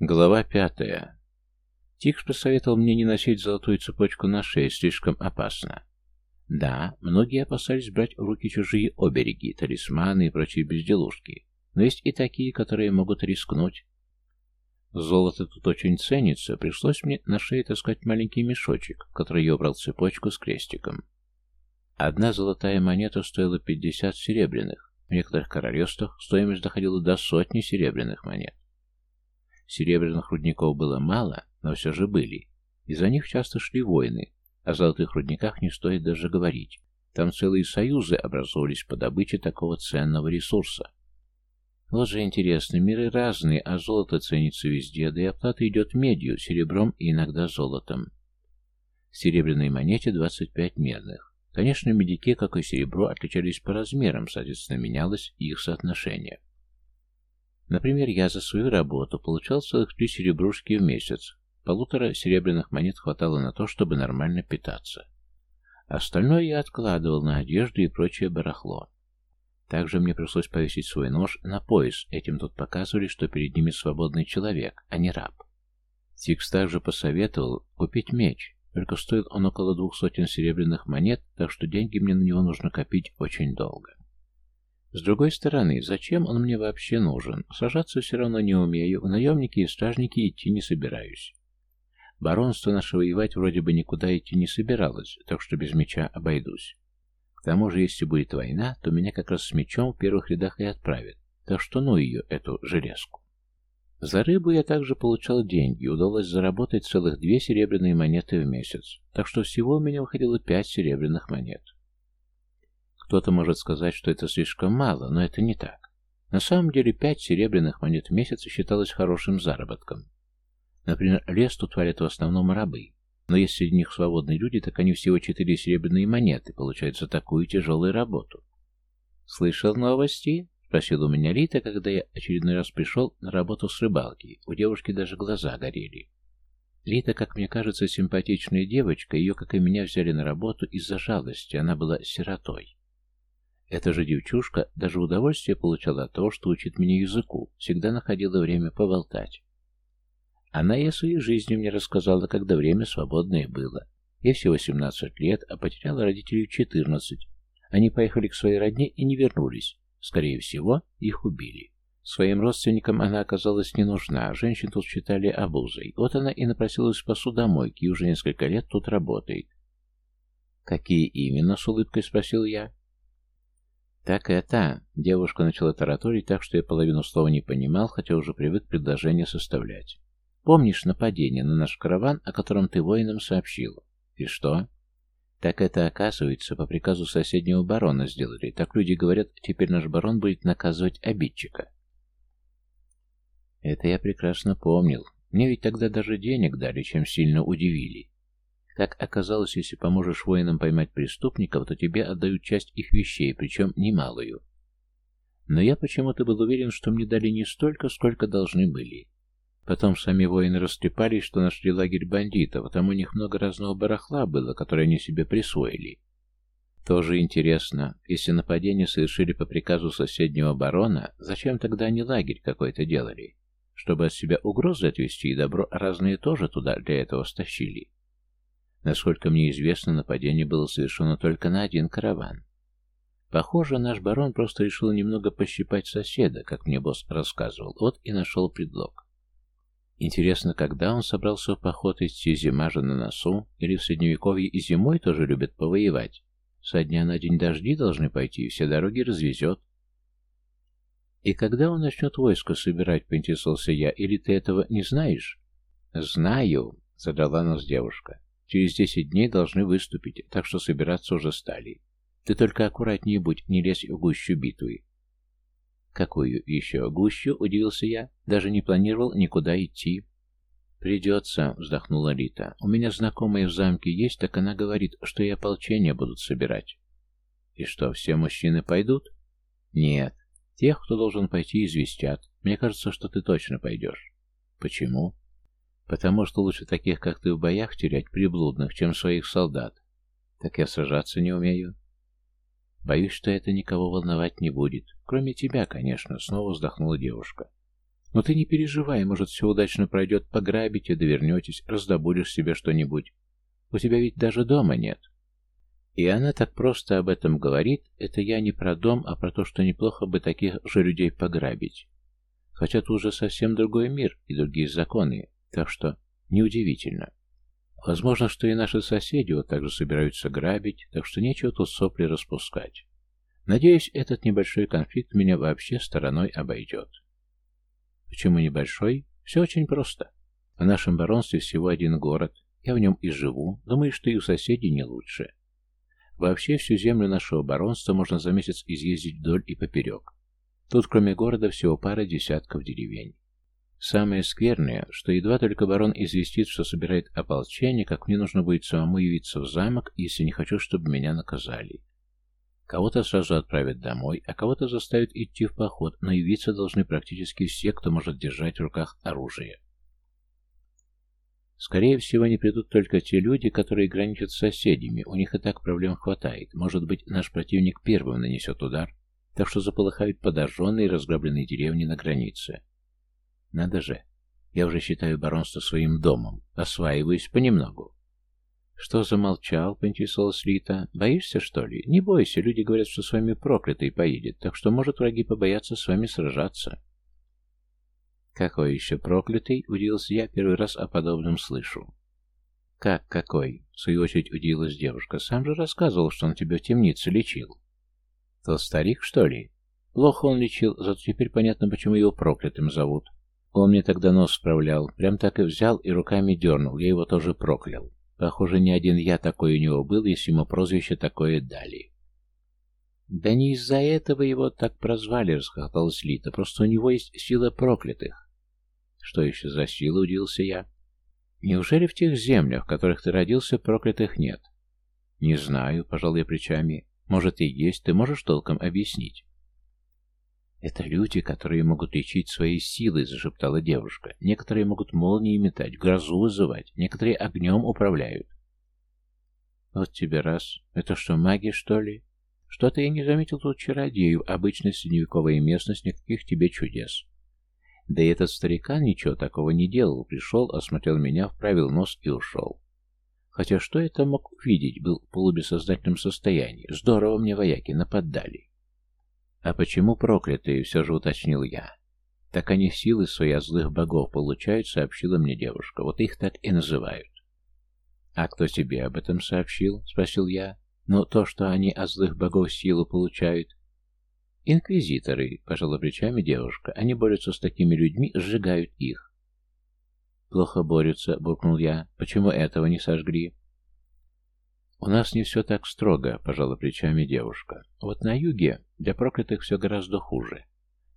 Глава пятая. Тикс посоветовал мне не носить золотую цепочку на шее, слишком опасно. Да, многие опасались брать в руки чужие обереги, талисманы и прочие безделушки, но есть и такие, которые могут рискнуть. Золото тут очень ценится, пришлось мне на шее таскать маленький мешочек, в который я убрал цепочку с крестиком. Одна золотая монета стоила 50 серебряных, в некоторых королевствах стоимость доходила до сотни серебряных монет. Серебряных рудников было мало, но все же были. И за них часто шли войны. О золотых рудниках не стоит даже говорить. Там целые союзы образовались по добыче такого ценного ресурса. Вот же интересно, миры разные, а золото ценится везде, да и оплата идет медью, серебром и иногда золотом. В серебряной монете 25 медных. Конечно, медики, как и серебро, отличались по размерам, соответственно, менялось их соотношение. Например, я за свою работу получал целых три серебрушки в месяц. Полутора серебряных монет хватало на то, чтобы нормально питаться. Остальное я откладывал на одежду и прочее барахло. Также мне пришлось повесить свой нож на пояс, этим тут показывали, что перед ними свободный человек, а не раб. Тикс также посоветовал купить меч, только стоит он около двух сотен серебряных монет, так что деньги мне на него нужно копить очень долго. С другой стороны, зачем он мне вообще нужен? Сажаться все равно не умею, в наемники и стражники идти не собираюсь. Баронство наше воевать вроде бы никуда идти не собиралось, так что без меча обойдусь. К тому же, если будет война, то меня как раз с мечом в первых рядах и отправят, так что ну ее, эту железку. За рыбу я также получал деньги, удалось заработать целых две серебряные монеты в месяц, так что всего у меня выходило пять серебряных монет. Кто-то может сказать, что это слишком мало, но это не так. На самом деле, пять серебряных монет в месяц считалось хорошим заработком. Например, лес тут варят в основном рабы. Но если среди них свободные люди, так они всего четыре серебряные монеты получают за такую тяжелую работу. «Слышал новости?» — спросил у меня Рита, когда я очередной раз пришел на работу с рыбалки. У девушки даже глаза горели. Рита, как мне кажется, симпатичная девочка, ее, как и меня, взяли на работу из-за жалости, она была сиротой. Эта же девчушка даже удовольствие получала от того, что учит меня языку, всегда находила время поболтать. Она и о своей жизни мне рассказала, когда время свободное было. Я всего 17 лет, а потеряла родителей в 14. Они поехали к своей родне и не вернулись. Скорее всего, их убили. Своим родственникам она оказалась не нужна, а женщин тут считали обузой. Вот она и напросилась по судомойке и уже несколько лет тут работает. «Какие именно?» — с улыбкой спросил я. «Так это...» Девушка начала тараторить так, что я половину слова не понимал, хотя уже привык предложение составлять. «Помнишь нападение на наш караван, о котором ты воинам сообщил?» «И что?» «Так это, оказывается, по приказу соседнего барона сделали. Так люди говорят, теперь наш барон будет наказывать обидчика». «Это я прекрасно помнил. Мне ведь тогда даже денег дали, чем сильно удивили. Как оказалось, если поможешь воинам поймать преступников, то тебе отдают часть их вещей, причем немалую. Но я почему-то был уверен, что мне дали не столько, сколько должны были. Потом сами воины растрепались, что нашли лагерь бандитов, а там у них много разного барахла было, которое они себе присвоили. Тоже интересно, если нападение совершили по приказу соседнего барона, зачем тогда они лагерь какой-то делали? Чтобы от себя угрозы отвести и добро разные тоже туда для этого стащили. Насколько мне известно, нападение было совершено только на один караван. Похоже, наш барон просто решил немного пощипать соседа, как мне босс рассказывал, вот и нашел предлог. Интересно, когда он собрался в поход идти, зима же на носу, или в Средневековье и зимой тоже любят повоевать? Со дня на день дожди должны пойти, и все дороги развезет. И когда он начнет войско собирать, поинтересовался я, или ты этого не знаешь? Знаю, задала нас девушка. Через десять дней должны выступить, так что собираться уже стали. Ты только аккуратнее будь, не лезь в гущу битвы. Какую еще гущу, удивился я, даже не планировал никуда идти. Придется, вздохнула Лита. У меня знакомая в замке есть, так она говорит, что и ополчение будут собирать. И что, все мужчины пойдут? Нет. Тех, кто должен пойти, известят. Мне кажется, что ты точно пойдешь. Почему? потому что лучше таких, как ты, в боях терять приблудных, чем своих солдат. Так я сражаться не умею. Боюсь, что это никого волновать не будет. Кроме тебя, конечно, снова вздохнула девушка. Но ты не переживай, может, все удачно пройдет, пограбите, довернетесь, раздобудешь себе что-нибудь. У тебя ведь даже дома нет. И она так просто об этом говорит, это я не про дом, а про то, что неплохо бы таких же людей пограбить. Хотя тут уже совсем другой мир и другие законы. Так что неудивительно. Возможно, что и наши соседи вот так же собираются грабить, так что нечего тут сопли распускать. Надеюсь, этот небольшой конфликт меня вообще стороной обойдет. Почему небольшой? Все очень просто. В нашем баронстве всего один город. Я в нем и живу. Думаю, что и у соседей не лучше. Вообще, всю землю нашего баронства можно за месяц изъездить вдоль и поперек. Тут, кроме города, всего пара десятков деревень. Самое скверное, что едва только барон известит, что собирает ополчение, как мне нужно будет самому явиться в замок, если не хочу, чтобы меня наказали. Кого-то сразу отправят домой, а кого-то заставят идти в поход, но явиться должны практически все, кто может держать в руках оружие. Скорее всего, не придут только те люди, которые граничат с соседями, у них и так проблем хватает. Может быть, наш противник первым нанесет удар, так что заполыхают подожженные и разграбленные деревни на границе. Надо же. Я уже считаю баронство своим домом. Осваиваюсь понемногу. Что замолчал, поинтересовалась Лита. Боишься, что ли? Не бойся, люди говорят, что с вами проклятый поедет, так что, может, враги побоятся с вами сражаться. Какой еще проклятый? Удивился я, первый раз о подобном слышу. «Как какой?» — в свою очередь удивилась девушка. «Сам же рассказывал, что он тебя в темнице лечил». «Тот старик, что ли?» «Плохо он лечил, зато теперь понятно, почему его проклятым зовут. Он мне тогда нос справлял, прям так и взял и руками дернул, я его тоже проклял. Похоже, не один я такой у него был, если ему прозвище такое дали. «Да не из-за этого его так прозвали», — расхохоталась Лита, — «просто у него есть сила проклятых». «Что еще за сила?» — удивился я. «Неужели в тех землях, в которых ты родился, проклятых нет?» «Не знаю», — пожал я плечами. «Может, и есть, ты можешь толком объяснить?» «Это люди, которые могут лечить своей силой», — зашептала девушка. «Некоторые могут молнии метать, грозу вызывать, некоторые огнем управляют». «Вот тебе раз. Это что, маги, что ли?» «Что-то я не заметил тут чародею. Обычная средневековая местность, никаких тебе чудес». Да и этот старикан ничего такого не делал. Пришел, осмотрел меня, вправил нос и ушел. Хотя что я там мог увидеть, был в полубессознательном состоянии. Здорово мне вояки нападали. «А почему проклятые?» — все же уточнил я. «Так они силы свои от злых богов получают», — сообщила мне девушка. «Вот их так и называют». «А кто тебе об этом сообщил?» — спросил я. «Ну, то, что они от злых богов силу получают». «Инквизиторы», — пожала плечами девушка. «Они борются с такими людьми, сжигают их». «Плохо борются», — буркнул я. «Почему этого не сожгли?» «У нас не все так строго», — пожала плечами девушка. «Вот на юге для проклятых все гораздо хуже.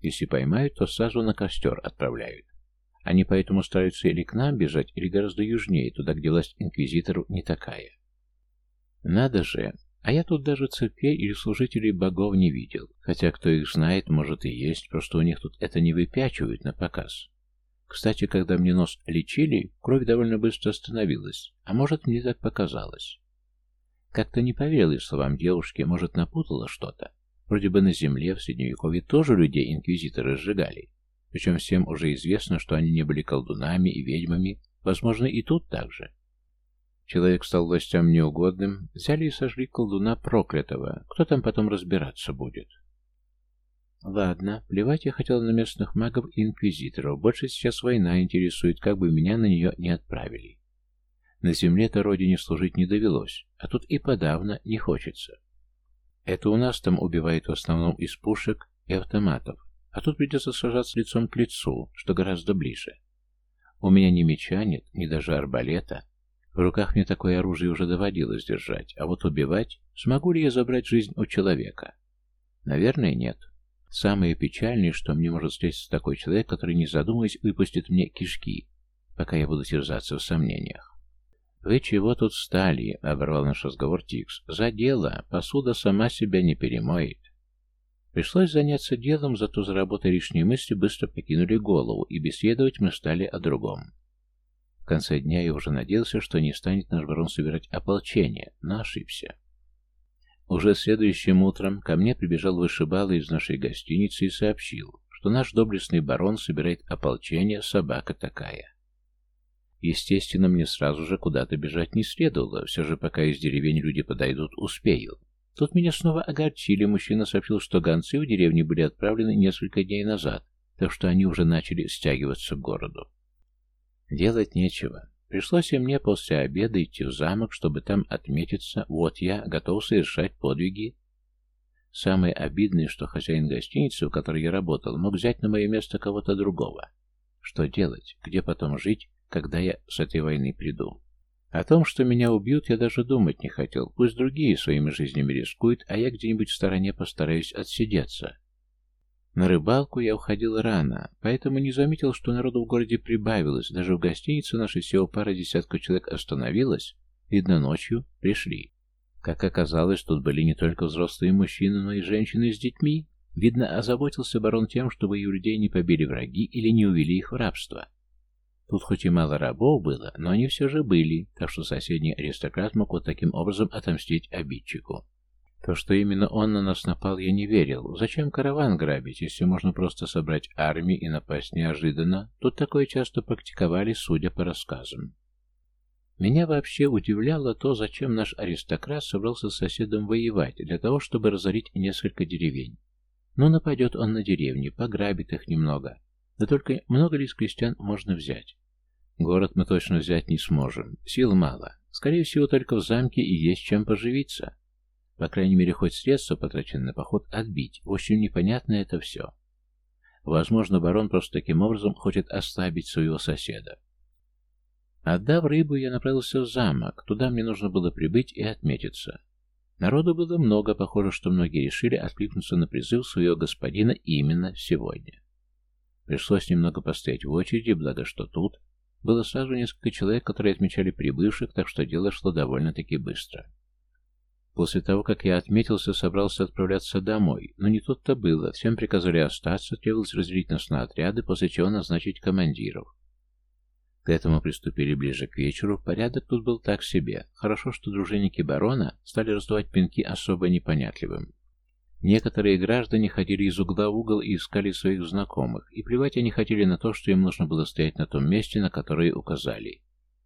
Если поймают, то сразу на костер отправляют. Они поэтому стараются или к нам бежать, или гораздо южнее, туда, где власть инквизитору не такая». «Надо же! А я тут даже цепей или служителей богов не видел. Хотя, кто их знает, может и есть, просто у них тут это не выпячивают на показ». Кстати, когда мне нос лечили, кровь довольно быстро остановилась, а может, мне так показалось. Как-то не поверил словам девушки, может, напутала что-то. Вроде бы на земле в Средневековье тоже людей инквизиторы сжигали. Причем всем уже известно, что они не были колдунами и ведьмами. Возможно, и тут так же. Человек стал властям неугодным, взяли и сожгли колдуна проклятого. Кто там потом разбираться будет? Ладно, плевать я хотел на местных магов и инквизиторов. Больше сейчас война интересует, как бы меня на нее не отправили. На земле-то родине служить не довелось, а тут и подавно не хочется. Это у нас там убивает в основном из пушек и автоматов, а тут придется сражаться лицом к лицу, что гораздо ближе. У меня ни меча нет, ни даже арбалета. В руках мне такое оружие уже доводилось держать, а вот убивать, смогу ли я забрать жизнь у человека? Наверное, нет. Самое печальное, что мне может встретиться такой человек, который, не задумываясь, выпустит мне кишки, пока я буду терзаться в сомнениях. «Вы чего тут стали?» — оборвал наш разговор Тикс. «За дело. Посуда сама себя не перемоет». Пришлось заняться делом, зато заработая лишние мысли быстро покинули голову, и беседовать мы стали о другом. В конце дня я уже надеялся, что не станет наш барон собирать ополчение, но ошибся. Уже следующим утром ко мне прибежал вышибала из нашей гостиницы и сообщил, что наш доблестный барон собирает ополчение «Собака такая». Естественно, мне сразу же куда-то бежать не следовало, все же пока из деревень люди подойдут, успею. Тут меня снова огорчили, мужчина сообщил, что гонцы в деревне были отправлены несколько дней назад, так что они уже начали стягиваться к городу. Делать нечего. Пришлось и мне после обеда идти в замок, чтобы там отметиться, вот я, готов совершать подвиги. Самое обидное, что хозяин гостиницы, в которой я работал, мог взять на мое место кого-то другого. Что делать? Где потом жить? когда я с этой войны приду. О том, что меня убьют, я даже думать не хотел. Пусть другие своими жизнями рискуют, а я где-нибудь в стороне постараюсь отсидеться. На рыбалку я уходил рано, поэтому не заметил, что народу в городе прибавилось. Даже в гостинице нашей всего пара десятков человек остановилась. Видно, ночью пришли. Как оказалось, тут были не только взрослые мужчины, но и женщины с детьми. Видно, озаботился барон тем, чтобы ее людей не побили враги или не увели их в рабство. Тут хоть и мало рабов было, но они все же были, так что соседний аристократ мог вот таким образом отомстить обидчику. То, что именно он на нас напал, я не верил. Зачем караван грабить, если можно просто собрать армию и напасть неожиданно? Тут такое часто практиковали, судя по рассказам. Меня вообще удивляло то, зачем наш аристократ собрался с соседом воевать, для того, чтобы разорить несколько деревень. Ну, но нападет он на деревни, пограбит их немного, да только много ли из крестьян можно взять? Город мы точно взять не сможем. Сил мало. Скорее всего, только в замке и есть чем поживиться. По крайней мере, хоть средства, потраченные на поход, отбить. В общем, непонятно это все. Возможно, барон просто таким образом хочет ослабить своего соседа. Отдав рыбу, я направился в замок. Туда мне нужно было прибыть и отметиться. Народу было много, похоже, что многие решили откликнуться на призыв своего господина именно сегодня. Пришлось немного постоять в очереди, благо что тут было сразу несколько человек, которые отмечали прибывших, так что дело шло довольно-таки быстро. После того, как я отметился, собрался отправляться домой, но не тут-то было. Всем приказали остаться, требовалось разделить нас на отряды, после чего назначить командиров. К этому приступили ближе к вечеру, порядок тут был так себе. Хорошо, что дружинники барона стали раздувать пинки особо непонятливым. Некоторые граждане ходили из угла в угол и искали своих знакомых, и плевать они хотели на то, что им нужно было стоять на том месте, на которое указали.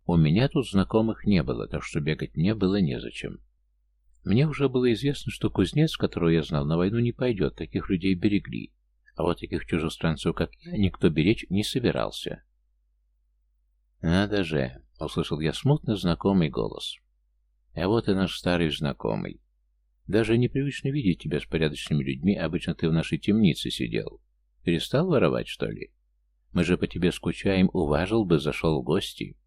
У меня тут знакомых не было, так что бегать мне было незачем. Мне уже было известно, что кузнец, которого я знал, на войну не пойдет, таких людей берегли. А вот таких чужестранцев, как я, никто беречь не собирался. «Надо же!» — услышал я смутно знакомый голос. «А вот и наш старый знакомый. Даже непривычно видеть тебя с порядочными людьми, обычно ты в нашей темнице сидел. Перестал воровать, что ли? Мы же по тебе скучаем, уважил бы, зашел в гости.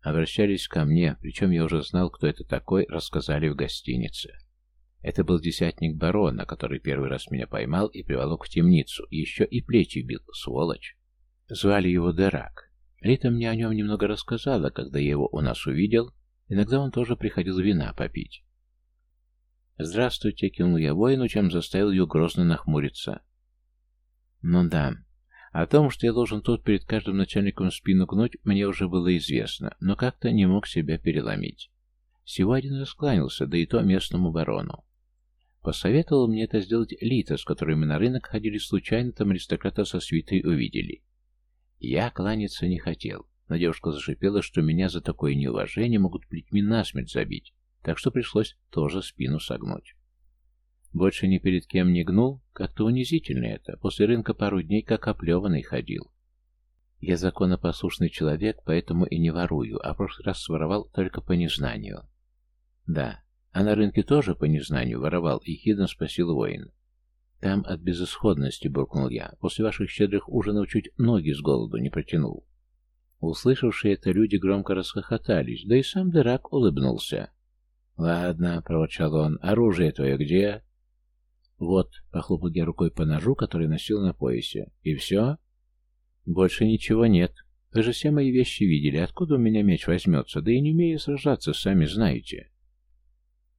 Обращались ко мне, причем я уже знал, кто это такой, рассказали в гостинице. Это был десятник барона, который первый раз меня поймал и приволок в темницу, еще и плечи бил, сволочь. Звали его Дерак. Рита мне о нем немного рассказала, когда я его у нас увидел. Иногда он тоже приходил вина попить. «Здравствуйте», — кивнул я воину, чем заставил ее грозно нахмуриться. «Ну да, о том, что я должен тут перед каждым начальником спину гнуть, мне уже было известно, но как-то не мог себя переломить. Всего один раскланялся, да и то местному барону. Посоветовал мне это сделать Лита, с которой мы на рынок ходили случайно, там аристократа со свитой увидели. Я кланяться не хотел, но девушка зашипела, что меня за такое неуважение могут плетьми насмерть забить, так что пришлось тоже спину согнуть. Больше ни перед кем не гнул, как-то унизительно это, после рынка пару дней как оплеванный ходил. Я законопослушный человек, поэтому и не ворую, а в прошлый раз своровал только по незнанию. Да, а на рынке тоже по незнанию воровал, и хидно спросил воин. Там от безысходности, буркнул я, после ваших щедрых ужинов чуть ноги с голоду не протянул. Услышавшие это люди громко расхохотались, да и сам дырак улыбнулся. «Ладно», — проворчал он, — «оружие твое где?» «Вот», — похлопал я рукой по ножу, который носил на поясе. «И все?» «Больше ничего нет. Вы же все мои вещи видели. Откуда у меня меч возьмется? Да и не умею сражаться, сами знаете».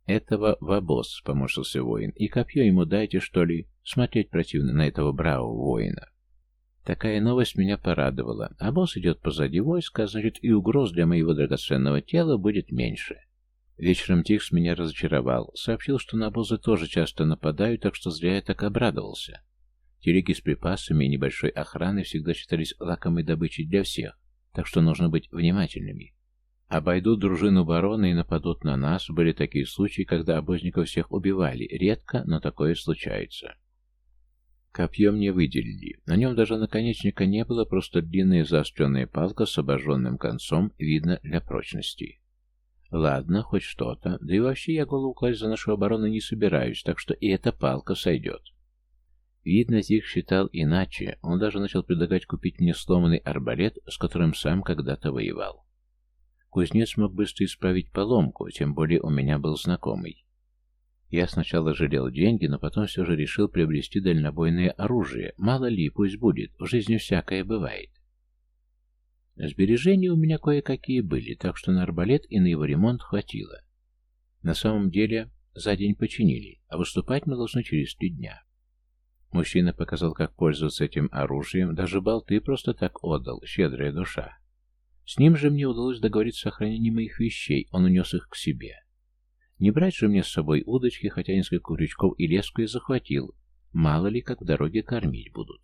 «Этого в обоз», — поморщился воин. «И копье ему дайте, что ли? Смотреть противно на этого бравого воина». Такая новость меня порадовала. А идет позади войска, значит и угроз для моего драгоценного тела будет меньше. Вечером Дикс меня разочаровал. Сообщил, что на обозы тоже часто нападают, так что зря я так обрадовался. Телеги с припасами и небольшой охраной всегда считались лакомой добычей для всех, так что нужно быть внимательными. Обойдут дружину барона и нападут на нас. Были такие случаи, когда обозников всех убивали. Редко, но такое случается. Копьем не выделили. На нем даже наконечника не было, просто длинная заостренная палка с обожженным концом, видно для прочности. Ладно, хоть что-то. Да и вообще я голову класть за нашу оборону не собираюсь, так что и эта палка сойдет. Видно, Дик считал иначе. Он даже начал предлагать купить мне сломанный арбалет, с которым сам когда-то воевал. Кузнец мог быстро исправить поломку, тем более у меня был знакомый. Я сначала жалел деньги, но потом все же решил приобрести дальнобойное оружие. Мало ли, пусть будет, в жизни всякое бывает. Сбережения у меня кое-какие были, так что на арбалет и на его ремонт хватило. На самом деле, за день починили, а выступать мы должны через три дня. Мужчина показал, как пользоваться этим оружием, даже болты просто так отдал, щедрая душа. С ним же мне удалось договориться о хранении моих вещей, он унес их к себе. Не брать же мне с собой удочки, хотя несколько крючков и леску я захватил, мало ли, как в дороге кормить будут.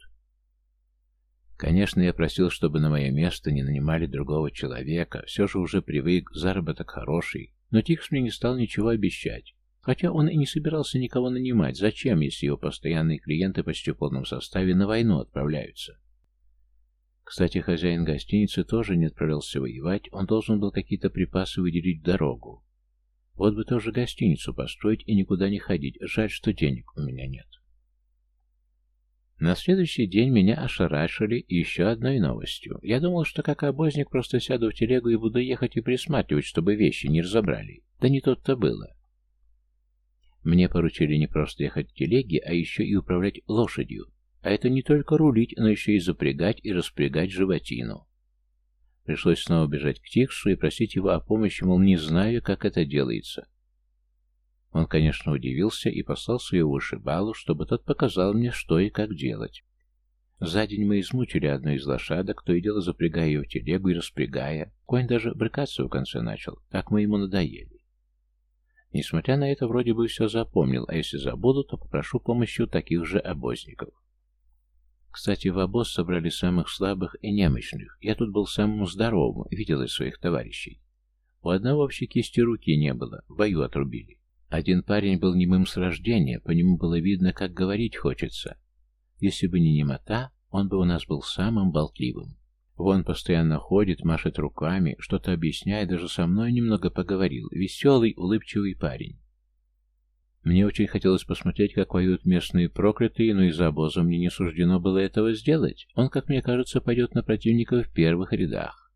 Конечно, я просил, чтобы на мое место не нанимали другого человека, все же уже привык, заработок хороший, но Тикс мне не стал ничего обещать. Хотя он и не собирался никого нанимать, зачем, если его постоянные клиенты почти в полном составе на войну отправляются? Кстати, хозяин гостиницы тоже не отправился воевать, он должен был какие-то припасы выделить в дорогу. Вот бы тоже гостиницу построить и никуда не ходить, жаль, что денег у меня нет. На следующий день меня ошарашили еще одной новостью. Я думал, что как обозник просто сяду в телегу и буду ехать и присматривать, чтобы вещи не разобрали. Да не тот-то было. Мне поручили не просто ехать в телеге, а еще и управлять лошадью. А это не только рулить, но еще и запрягать и распрягать животину. Пришлось снова бежать к Тиксу и просить его о помощи, мол, не знаю, как это делается. Он, конечно, удивился и послал своего вышибалу, чтобы тот показал мне, что и как делать. За день мы измучили одну из лошадок, то и дело запрягая ее в телегу и распрягая. Конь даже брыкаться в конце начал, так мы ему надоели. Несмотря на это, вроде бы все запомнил, а если забуду, то попрошу помощи у таких же обозников. Кстати, в обоз собрали самых слабых и немощных. Я тут был самым здоровым, видел из своих товарищей. У одного вообще кисти руки не было, в бою отрубили. Один парень был немым с рождения, по нему было видно, как говорить хочется. Если бы не немота, он бы у нас был самым болтливым. Вон постоянно ходит, машет руками, что-то объясняет, даже со мной немного поговорил. Веселый, улыбчивый парень. Мне очень хотелось посмотреть, как воюют местные проклятые, но из-за обоза мне не суждено было этого сделать. Он, как мне кажется, пойдет на противника в первых рядах.